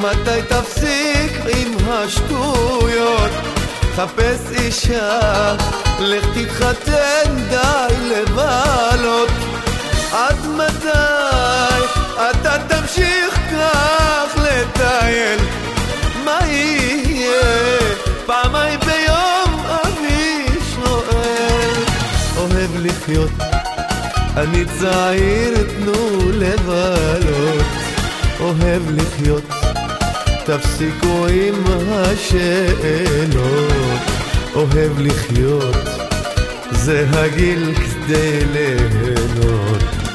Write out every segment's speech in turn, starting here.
מתי תפסיק עם השטויות? חפש אישה, לך תתחתן, די לבלות. עד מתי אתה תמשיך כך לטייל? מה יהיה? פעמיים ביום אבי שואל. אוהב לחיות, אני צעיר, תנו לבלות. אוהב לחיות, תפסיקו עם השאלות. אוהב לחיות, זה הגיל כדי ליהנות.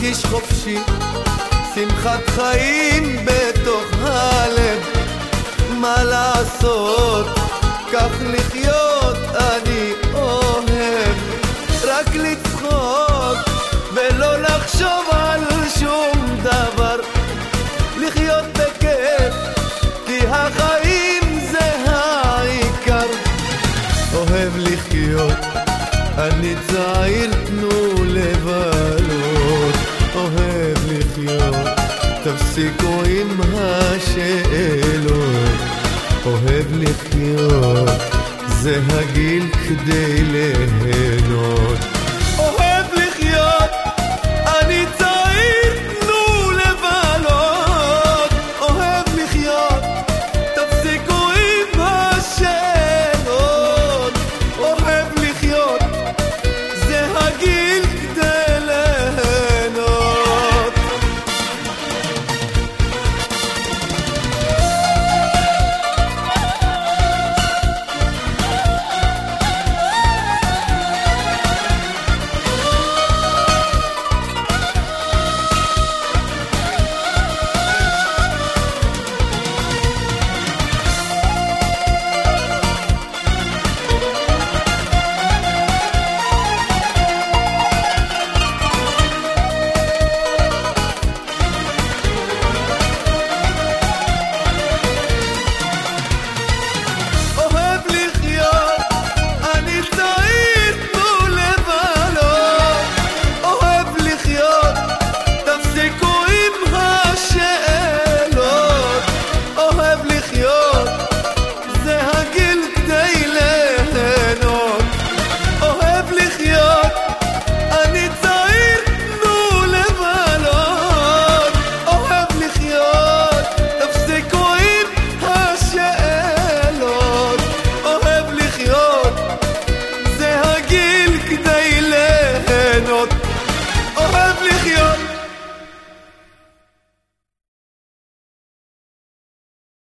מרגיש חופשי, שמחת חיים בתוך הלב. מה לעשות, כך לחיות אני אוהב. רק לצחוק ולא לחשוב על שום דבר. לחיות בכיף, כי החיים זה העיקר. אוהב לחיות, אני צעיר, תנו לבלות. תפסיקו עם השאלות. אוהב לחיות, זה הגיל כדי ליהנות.